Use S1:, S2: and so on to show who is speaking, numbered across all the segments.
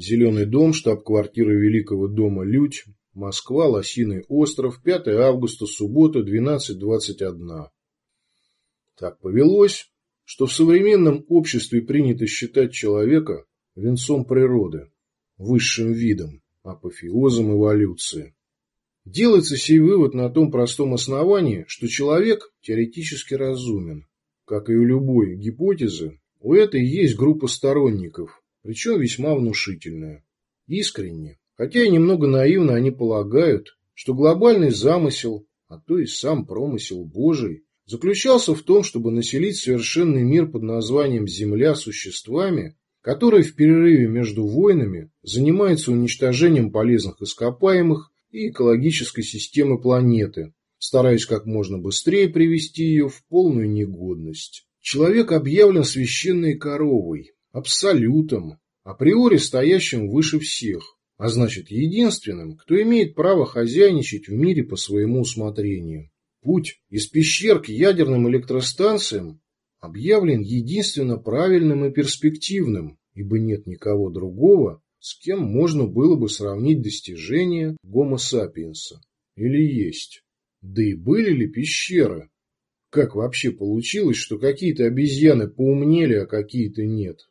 S1: Зеленый дом, штаб-квартира Великого дома «Людь», Москва, Лосиный остров, 5 августа, суббота, 12.21. Так повелось, что в современном обществе принято считать человека венцом природы, высшим видом, апофеозом эволюции. Делается сей вывод на том простом основании, что человек теоретически разумен. Как и у любой гипотезы, у этой есть группа сторонников, причем весьма внушительная. Искренне, хотя и немного наивно они полагают, что глобальный замысел, а то и сам промысел Божий, заключался в том, чтобы населить совершенный мир под названием Земля существами, которые в перерыве между войнами занимаются уничтожением полезных ископаемых и экологической системы планеты, стараясь как можно быстрее привести ее в полную негодность. Человек объявлен священной коровой, абсолютом, априори стоящим выше всех, а значит единственным, кто имеет право хозяйничать в мире по своему усмотрению. Путь из пещер к ядерным электростанциям объявлен единственно правильным и перспективным, ибо нет никого другого, с кем можно было бы сравнить достижения гомо сапиенса. Или есть? Да и были ли пещеры? Как вообще получилось, что какие-то обезьяны поумнели, а какие-то нет?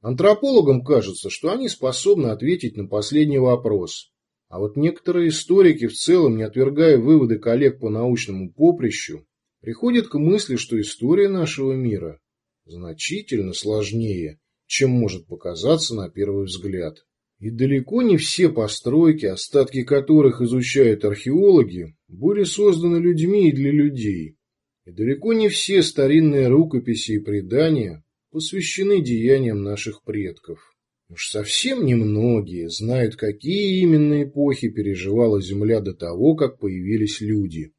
S1: Антропологам кажется, что они способны ответить на последний вопрос. А вот некоторые историки, в целом не отвергая выводы коллег по научному поприщу, приходят к мысли, что история нашего мира значительно сложнее, чем может показаться на первый взгляд. И далеко не все постройки, остатки которых изучают археологи, были созданы людьми и для людей. И далеко не все старинные рукописи и предания посвящены деяниям наших предков. Уж совсем немногие знают, какие именно эпохи переживала Земля до того, как появились люди.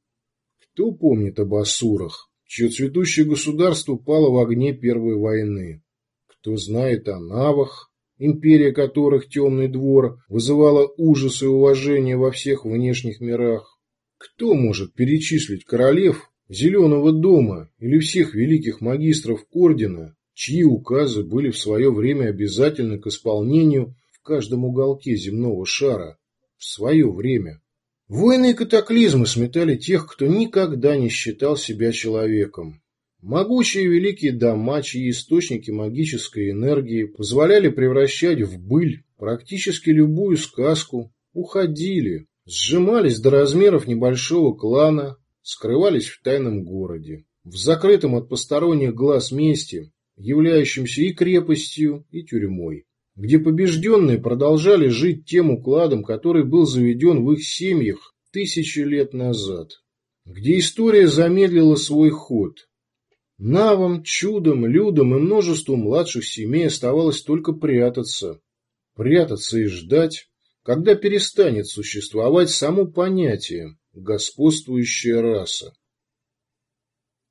S1: Кто помнит об Асурах, чье цветущее государство пало в огне Первой войны? Кто знает о навах, империя которых темный двор вызывала ужас и уважение во всех внешних мирах? Кто может перечислить королев Зеленого дома или всех великих магистров ордена, чьи указы были в свое время обязательны к исполнению в каждом уголке земного шара? В свое время. Войны и катаклизмы сметали тех, кто никогда не считал себя человеком. Могучие великие дома, чьи источники магической энергии позволяли превращать в быль практически любую сказку, уходили, сжимались до размеров небольшого клана, скрывались в тайном городе, в закрытом от посторонних глаз месте, являющемся и крепостью, и тюрьмой, где побежденные продолжали жить тем укладом, который был заведен в их семьях тысячи лет назад, где история замедлила свой ход – Навам, чудом, людям и множеству младших семей оставалось только прятаться. Прятаться и ждать, когда перестанет существовать само понятие «господствующая раса».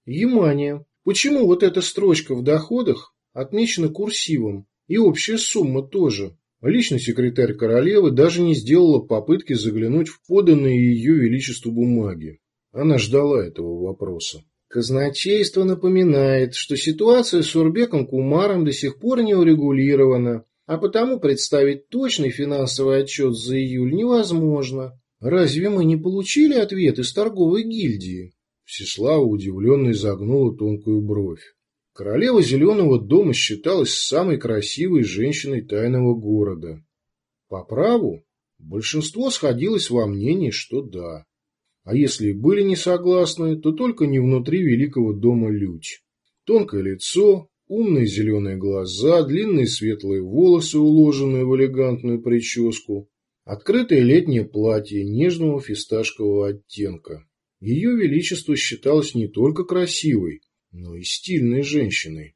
S1: Внимание! Почему вот эта строчка в доходах отмечена курсивом, и общая сумма тоже? Личный секретарь королевы даже не сделала попытки заглянуть в поданные ее величеству бумаги. Она ждала этого вопроса. Казначейство напоминает, что ситуация с Урбеком Кумаром до сих пор не урегулирована, а потому представить точный финансовый отчет за июль невозможно. Разве мы не получили ответ из торговой гильдии? Всеслава удивленно изогнула тонкую бровь. Королева Зеленого дома считалась самой красивой женщиной тайного города. По праву, большинство сходилось во мнении, что да. А если были не согласны, то только не внутри великого дома Людь. Тонкое лицо, умные зеленые глаза, длинные светлые волосы, уложенные в элегантную прическу, открытое летнее платье нежного фисташкового оттенка. Ее величество считалось не только красивой, но и стильной женщиной.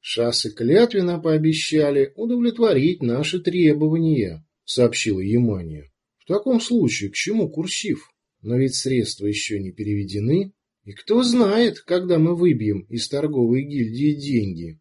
S1: Шассы клятвенно пообещали удовлетворить наши требования, сообщила Ямания. В таком случае к чему курсив? Но ведь средства еще не переведены, и кто знает, когда мы выбьем из торговой гильдии деньги.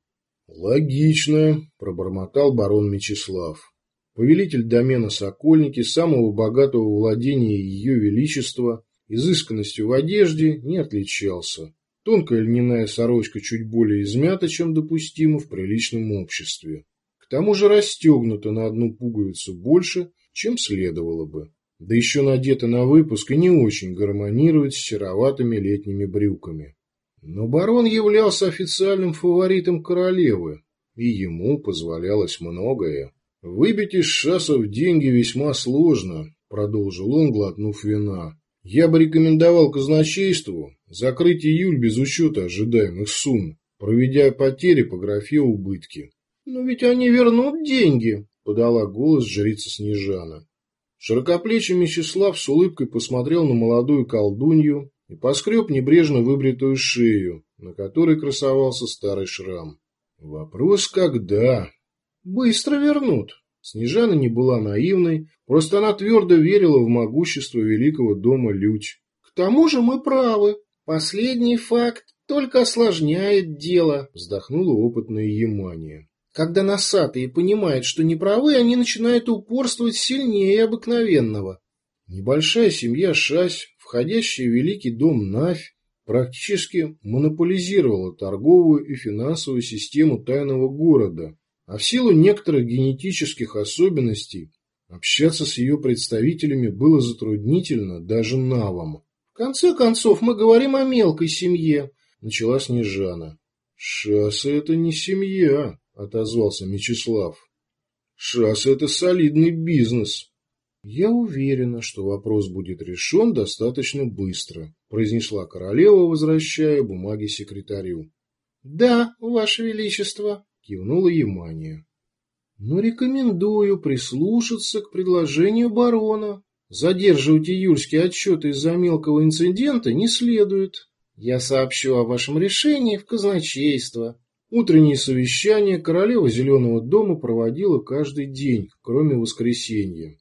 S1: Логично, пробормотал барон Мечислав. Повелитель домена Сокольники, самого богатого владения ее величества, изысканностью в одежде не отличался. Тонкая льняная сорочка чуть более измята, чем допустимо в приличном обществе. К тому же расстегнута на одну пуговицу больше, чем следовало бы. Да еще надета на выпуск и не очень гармонирует с сероватыми летними брюками. Но барон являлся официальным фаворитом королевы, и ему позволялось многое. «Выбить из шасов деньги весьма сложно», — продолжил он, глотнув вина. «Я бы рекомендовал казначейству закрыть июль без учета ожидаемых сумм, проведя потери по графе убытки». «Но ведь они вернут деньги», — подала голос жрица Снежана. Широкоплечий Мечислав с улыбкой посмотрел на молодую колдунью и поскреб небрежно выбритую шею, на которой красовался старый шрам. Вопрос когда? Быстро вернут. Снежана не была наивной, просто она твердо верила в могущество великого дома Людь. К тому же мы правы. Последний факт только осложняет дело, вздохнула опытная Емания. Когда носатые понимают, что не правы, они начинают упорствовать сильнее обыкновенного. Небольшая семья Шась, входящая в великий дом Навь, практически монополизировала торговую и финансовую систему тайного города, а в силу некоторых генетических особенностей общаться с ее представителями было затруднительно даже навам. «В конце концов, мы говорим о мелкой семье», – начала Снежана. «Шассы – это не семья», – отозвался Мечислав. «Шассы – это солидный бизнес». «Я уверена, что вопрос будет решен достаточно быстро», – произнесла королева, возвращая бумаги секретарю. «Да, Ваше Величество», кивнула Емания. Но рекомендую прислушаться к предложению барона. Задерживать июльские отчеты из-за мелкого инцидента не следует. Я сообщу о вашем решении в казначейство. Утренние совещания королева Зеленого дома проводила каждый день, кроме воскресенья.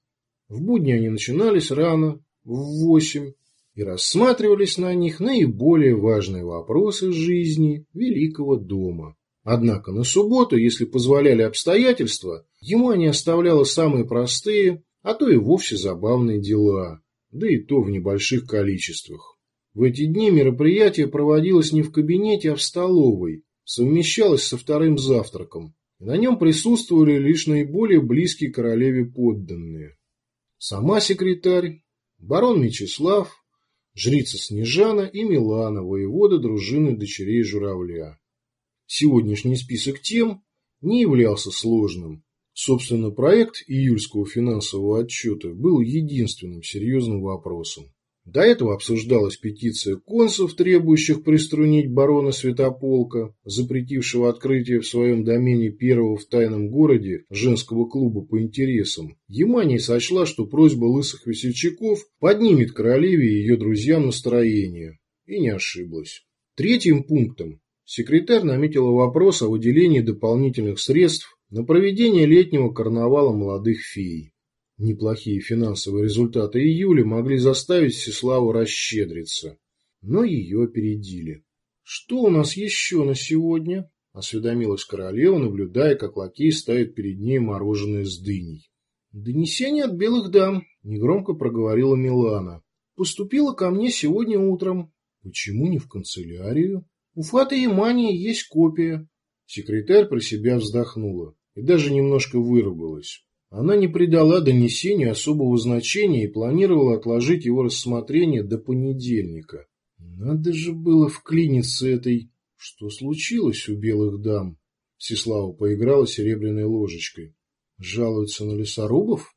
S1: В будни они начинались рано, в восемь, и рассматривались на них наиболее важные вопросы жизни великого дома. Однако на субботу, если позволяли обстоятельства, ему не оставляло самые простые, а то и вовсе забавные дела, да и то в небольших количествах. В эти дни мероприятие проводилось не в кабинете, а в столовой, совмещалось со вторым завтраком, на нем присутствовали лишь наиболее близкие королеве подданные. Сама секретарь, барон Мечислав, жрица Снежана и Милана, воевода дружины дочерей Журавля. Сегодняшний список тем не являлся сложным. Собственно, проект июльского финансового отчета был единственным серьезным вопросом. До этого обсуждалась петиция консов, требующих приструнить барона Святополка, запретившего открытие в своем домене первого в тайном городе женского клуба по интересам. Ямания сочла, что просьба лысых весельчаков поднимет королеве и ее друзьям настроение. И не ошиблась. Третьим пунктом Секретарь наметила вопрос о выделении дополнительных средств на проведение летнего карнавала молодых фей. Неплохие финансовые результаты июля могли заставить Сеславу расщедриться, но ее опередили. «Что у нас еще на сегодня?» – осведомилась королева, наблюдая, как лакей ставит перед ней мороженое с дыней. «Донесение от белых дам», – негромко проговорила Милана. «Поступило ко мне сегодня утром». «Почему не в канцелярию?» У Фаты Ямании есть копия. Секретарь про себя вздохнула и даже немножко выругалась. Она не придала донесению особого значения и планировала отложить его рассмотрение до понедельника. Надо же было вклиниться этой... Что случилось у белых дам? Сеслава поиграла серебряной ложечкой. Жалуются на лесорубов?